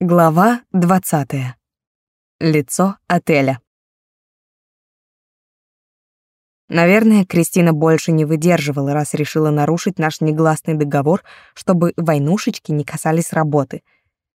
Глава 20. Лицо отеля. Наверное, Кристина больше не выдерживала, раз решила нарушить наш негласный договор, чтобы войнушечки не касались работы.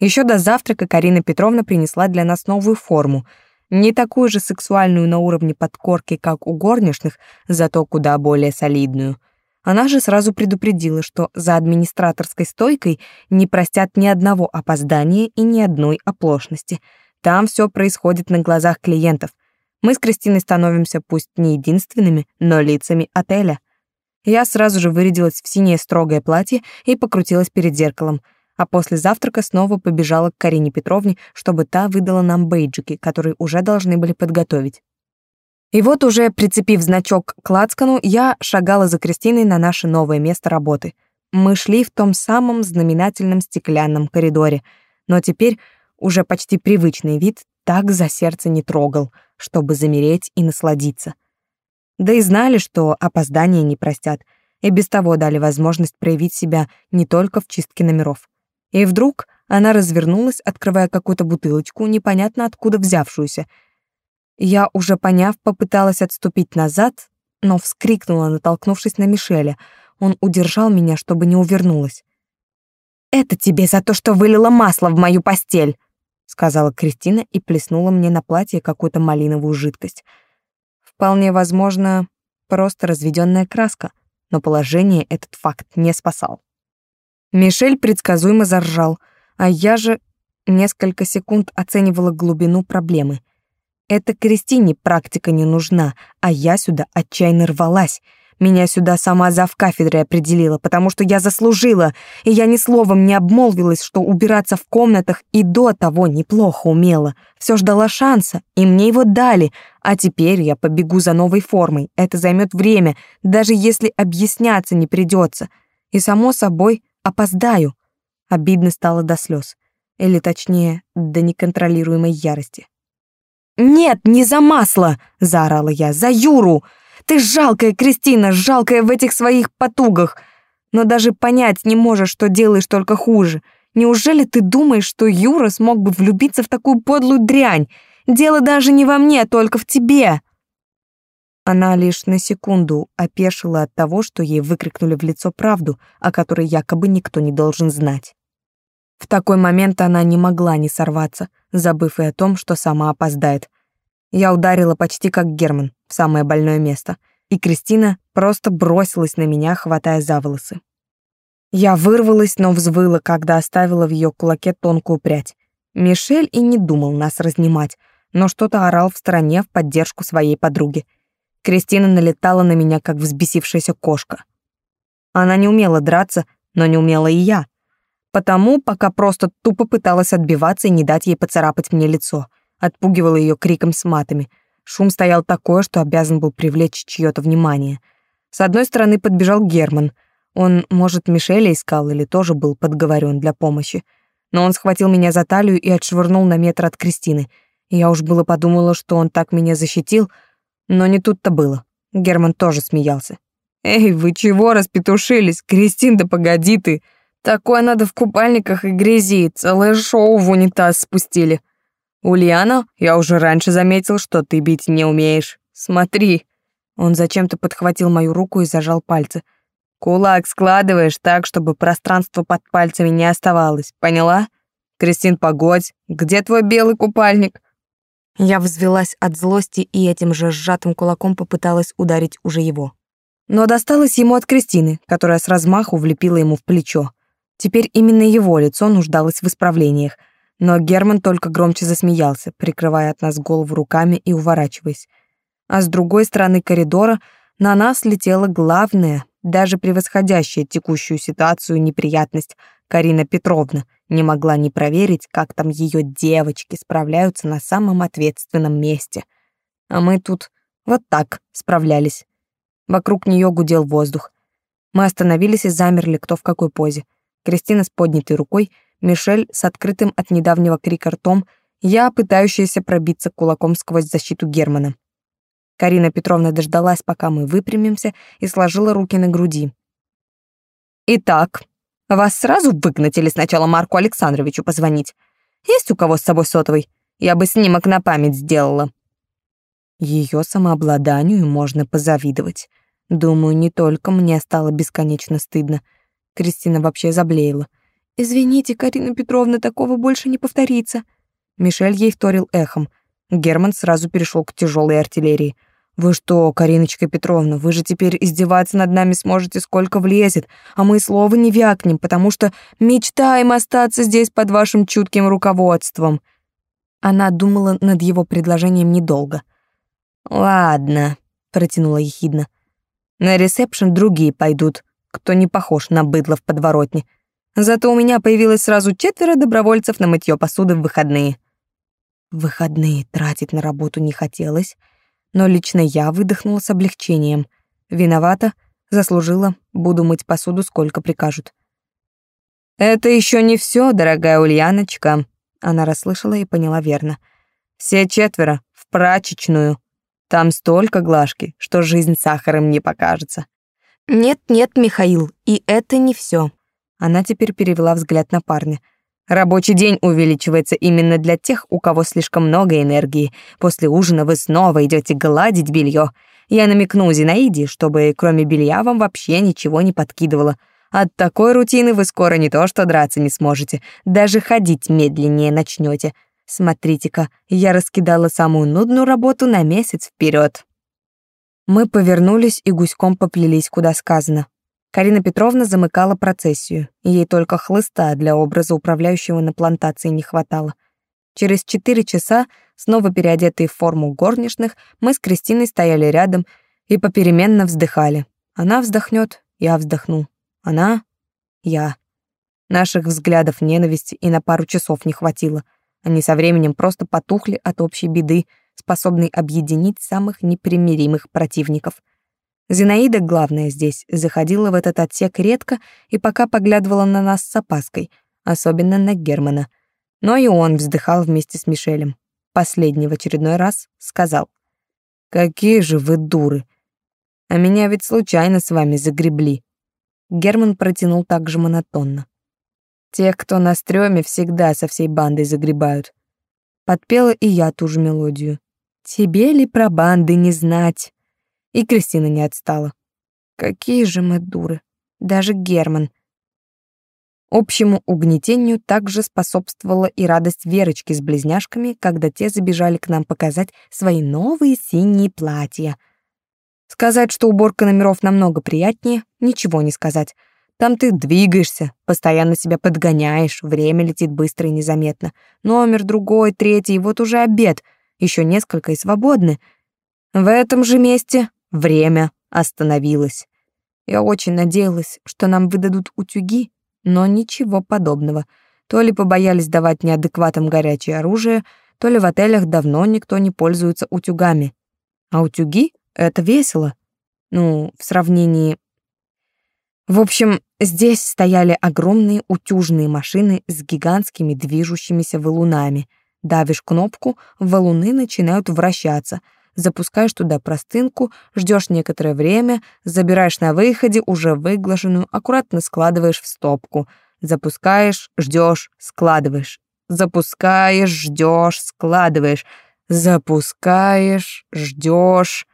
Еще до завтрака Карина Петровна принесла для нас новую форму, не такую же сексуальную на уровне подкорки, как у горничных, зато куда более солидную — она же сразу предупредила, что за администраторской стойкой не простят ни одного опоздания и ни одной оплошности. Там все происходит на глазах клиентов. Мы с Кристиной становимся пусть не единственными, но лицами отеля. Я сразу же вырядилась в синее строгое платье и покрутилась перед зеркалом, а после завтрака снова побежала к Карине Петровне, чтобы та выдала нам бейджики, которые уже должны были подготовить. И вот уже прицепив значок к лацкану, я шагала за Кристиной на наше новое место работы. Мы шли в том самом знаменательном стеклянном коридоре, но теперь уже почти привычный вид так за сердце не трогал, чтобы замереть и насладиться. Да и знали, что опоздания не простят, и без того дали возможность проявить себя не только в чистке номеров. И вдруг она развернулась, открывая какую-то бутылочку, непонятно откуда взявшуюся — я, уже поняв, попыталась отступить назад, но вскрикнула, натолкнувшись на Мишеля. Он удержал меня, чтобы не увернулась. «Это тебе за то, что вылила масло в мою постель!» сказала Кристина и плеснула мне на платье какую-то малиновую жидкость. Вполне возможно, просто разведенная краска, но положение этот факт не спасал. Мишель предсказуемо заржал, а я же несколько секунд оценивала глубину проблемы — это Кристине практика не нужна, а я сюда отчаянно рвалась. Меня сюда сама зав кафедры определила, потому что я заслужила, и я ни словом не обмолвилась, что убираться в комнатах и до того неплохо умела. Все ждала шанса, и мне его дали, а теперь я побегу за новой формой. Это займет время, даже если объясняться не придется. И, само собой, опоздаю. Обидно стало до слез. Или, точнее, до неконтролируемой ярости. «Нет, не за масло!» — заорала я. «За Юру! Ты жалкая, Кристина, жалкая в этих своих потугах! Но даже понять не можешь, что делаешь только хуже. Неужели ты думаешь, что Юра смог бы влюбиться в такую подлую дрянь? Дело даже не во мне, а только в тебе!» Она лишь на секунду опешила от того, что ей выкрикнули в лицо правду, о которой якобы никто не должен знать. В такой момент она не могла не сорваться, забыв и о том, что сама опоздает. Я ударила почти как Герман, в самое больное место, и Кристина просто бросилась на меня, хватая за волосы. Я вырвалась, но взвыла, когда оставила в ее кулаке тонкую прядь. Мишель и не думал нас разнимать, но что-то орал в стороне в поддержку своей подруги. Кристина налетала на меня, как взбесившаяся кошка. Она не умела драться, но не умела и я потому пока просто тупо пыталась отбиваться и не дать ей поцарапать мне лицо. Отпугивала ее криком с матами. Шум стоял такой, что обязан был привлечь чье-то внимание. С одной стороны подбежал Герман. Он, может, Мишеля искал или тоже был подговорен для помощи. Но он схватил меня за талию и отшвырнул на метр от Кристины. Я уж было подумала, что он так меня защитил, но не тут-то было. Герман тоже смеялся. «Эй, вы чего распетушились? Кристин, да погоди ты!» Такое надо в купальниках и грязи, целое шоу в унитаз спустили. Ульяна, я уже раньше заметил, что ты бить не умеешь. Смотри. Он зачем-то подхватил мою руку и зажал пальцы. Кулак складываешь так, чтобы пространство под пальцами не оставалось, поняла? Кристин, погодь, где твой белый купальник? Я взвелась от злости и этим же сжатым кулаком попыталась ударить уже его. Но досталось ему от Кристины, которая с размаху влепила ему в плечо. Теперь именно его лицо нуждалось в исправлениях, но Герман только громче засмеялся, прикрывая от нас голову руками и уворачиваясь. А с другой стороны коридора на нас летела главная, даже превосходящая текущую ситуацию неприятность Карина Петровна не могла не проверить, как там ее девочки справляются на самом ответственном месте. А мы тут вот так справлялись. Вокруг нее гудел воздух. Мы остановились и замерли, кто в какой позе. Кристина с поднятой рукой, Мишель с открытым от недавнего крика ртом, я, пытающаяся пробиться кулаком сквозь защиту Германа. Карина Петровна дождалась, пока мы выпрямимся, и сложила руки на груди. «Итак, вас сразу выгнать или сначала Марку Александровичу позвонить? Есть у кого с собой сотовый? Я бы снимок на память сделала». Ее самообладанию можно позавидовать. Думаю, не только мне стало бесконечно стыдно. Кристина вообще заблеяла. «Извините, Карина Петровна, такого больше не повторится». Мишель ей вторил эхом. Герман сразу перешел к тяжелой артиллерии. «Вы что, Кариночка Петровна, вы же теперь издеваться над нами сможете, сколько влезет, а мы слова не вякнем, потому что мечтаем остаться здесь под вашим чутким руководством». Она думала над его предложением недолго. «Ладно», — протянула ехидно. «На ресепшн другие пойдут, кто не похож на быдло в подворотне. Зато у меня появилось сразу четверо добровольцев на мытье посуды в выходные». Выходные тратить на работу не хотелось, но лично я выдохнула с облегчением. Виновата, заслужила, буду мыть посуду сколько прикажут. «Это еще не все, дорогая Ульяночка», — она расслышала и поняла верно. «Все четверо в прачечную. Там столько глажки, что жизнь сахаром не покажется». «Нет-нет, Михаил, и это не все. Она теперь перевела взгляд на парня — Рабочий день увеличивается именно для тех, у кого слишком много энергии. После ужина вы снова идете гладить белье. Я намекну Зинаиде, чтобы кроме белья вам вообще ничего не подкидывало. От такой рутины вы скоро не то что драться не сможете, даже ходить медленнее начнете. Смотрите-ка, я раскидала самую нудную работу на месяц вперед. Мы повернулись и гуськом поплелись, куда сказано. Карина Петровна замыкала процессию, и ей только хлыста для образа управляющего на плантации не хватало. Через четыре часа, снова переодетые в форму горничных, мы с Кристиной стояли рядом и попеременно вздыхали. Она вздохнет, я вздохну. Она, я. Наших взглядов ненависти и на пару часов не хватило. Они со временем просто потухли от общей беды, способной объединить самых непримиримых противников — Зинаида, главное здесь, заходила в этот отсек редко и пока поглядывала на нас с опаской, особенно на Германа. Но и он вздыхал вместе с Мишелем. Последний в очередной раз сказал. «Какие же вы дуры! А меня ведь случайно с вами загребли». Герман протянул так же монотонно. «Тех, кто на стрёме, всегда со всей бандой загребают». Подпела и я ту же мелодию. «Тебе ли про банды не знать?» И Кристина не отстала. Какие же мы дуры. Даже Герман. Общему угнетению также способствовала и радость Верочки с близняшками, когда те забежали к нам показать свои новые синие платья. Сказать, что уборка номеров намного приятнее, ничего не сказать. Там ты двигаешься, постоянно себя подгоняешь, время летит быстро и незаметно. Номер, другой, третий, вот уже обед, еще несколько и свободны. В этом же месте Время остановилось. Я очень надеялась, что нам выдадут утюги, но ничего подобного. То ли побоялись давать неадекватам горячее оружие, то ли в отелях давно никто не пользуется утюгами. А утюги — это весело. Ну, в сравнении... В общем, здесь стояли огромные утюжные машины с гигантскими движущимися валунами. Давишь кнопку, валуны начинают вращаться — запускаешь туда простынку, ждешь некоторое время, забираешь на выходе уже выглаженную, аккуратно складываешь в стопку. Запускаешь, ждешь, складываешь. Запускаешь, ждешь, складываешь. Запускаешь, ждешь.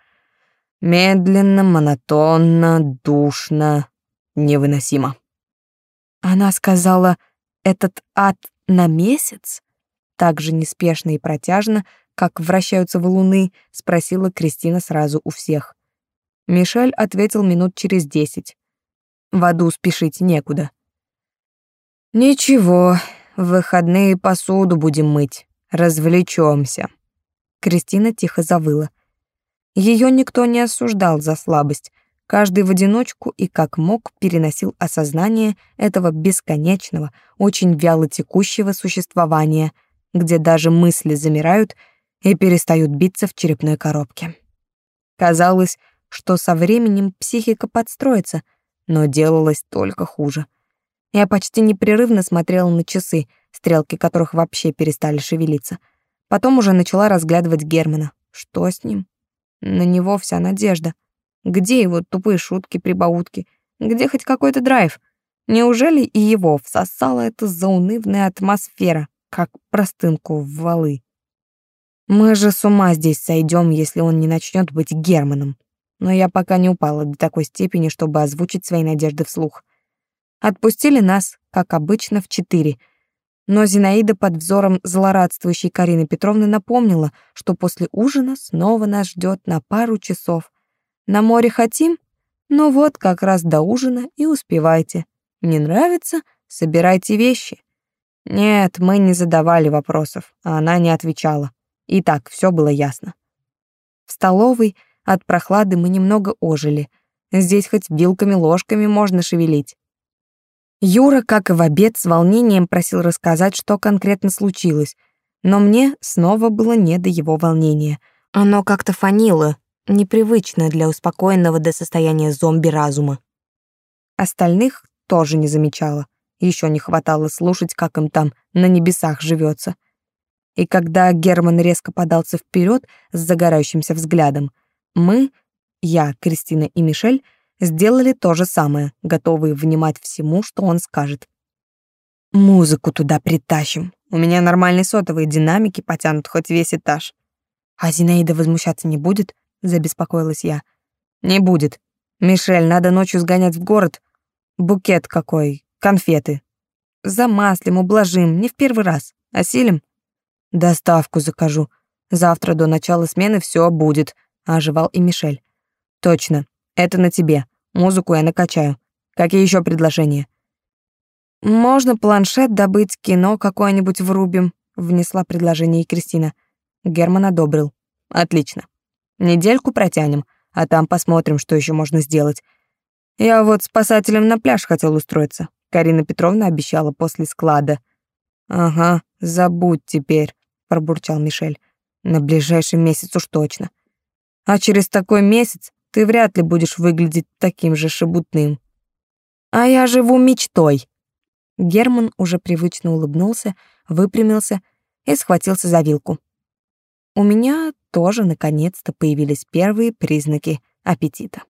Медленно, монотонно, душно, невыносимо. Она сказала, этот ад на месяц? Так же неспешно и протяжно, как вращаются валуны?» — спросила Кристина сразу у всех. Мишель ответил минут через десять. В аду спешить некуда. «Ничего, в выходные посуду будем мыть, развлечемся. Кристина тихо завыла. Ее никто не осуждал за слабость. Каждый в одиночку и как мог переносил осознание этого бесконечного, очень вяло текущего существования, где даже мысли замирают и перестают биться в черепной коробке. Казалось, что со временем психика подстроится, но делалось только хуже. Я почти непрерывно смотрела на часы, стрелки которых вообще перестали шевелиться. Потом уже начала разглядывать Германа. Что с ним? На него вся надежда. Где его тупые шутки-прибаутки? Где хоть какой-то драйв? Неужели и его всосала эта заунывная атмосфера? Как простынку в валы. Мы же с ума здесь сойдем, если он не начнет быть Германом. Но я пока не упала до такой степени, чтобы озвучить свои надежды вслух. Отпустили нас, как обычно, в четыре. Но Зинаида под взором злорадствующей Карины Петровны напомнила, что после ужина снова нас ждет на пару часов. На море хотим? Ну вот, как раз до ужина и успевайте. Не нравится? Собирайте вещи. Нет, мы не задавали вопросов, а она не отвечала. И так все было ясно. В столовой от прохлады мы немного ожили. Здесь хоть вилками-ложками можно шевелить. Юра, как и в обед, с волнением просил рассказать, что конкретно случилось, но мне снова было не до его волнения. Оно как-то фанило, непривычно для успокоенного до состояния зомби-разума. Остальных тоже не замечала. Еще не хватало слушать, как им там на небесах живется. И когда Герман резко подался вперед с загорающимся взглядом, мы, я, Кристина и Мишель, сделали то же самое, готовые внимать всему, что он скажет. Музыку туда притащим. У меня нормальные сотовые динамики потянут хоть весь этаж. А Зинаида возмущаться не будет? Забеспокоилась я. Не будет. Мишель, надо ночью сгонять в город, Букет какой, конфеты. Замаслим, ублажим, не в первый раз. Осилим? Доставку закажу. Завтра до начала смены все будет, оживал и Мишель. Точно, это на тебе. Музыку я накачаю. Какие еще предложения? Можно планшет добыть, кино какое-нибудь врубим, внесла предложение и Кристина. Герман одобрил. Отлично. Недельку протянем, а там посмотрим, что еще можно сделать. Я вот спасателем на пляж хотел устроиться. Карина Петровна обещала после склада. Ага, забудь теперь, пробурчал Мишель. На ближайший месяц уж точно. А через такой месяц ты вряд ли будешь выглядеть таким же шебутным. А я живу мечтой. Герман уже привычно улыбнулся, выпрямился и схватился за вилку. У меня тоже наконец-то появились первые признаки аппетита.